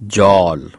জল